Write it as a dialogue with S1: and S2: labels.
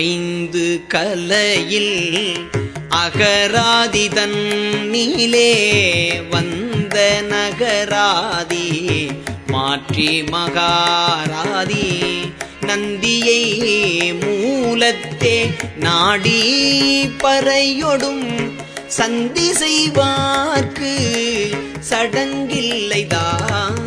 S1: ஐந்து கலையில் அகராதிதன் நீலே வந்த நகராதி மாற்றி மகாராதி நந்தியை மூலத்தே நாடி பறையொடும் சந்தி செய்வார்க்கு சடங்கில்லைதான்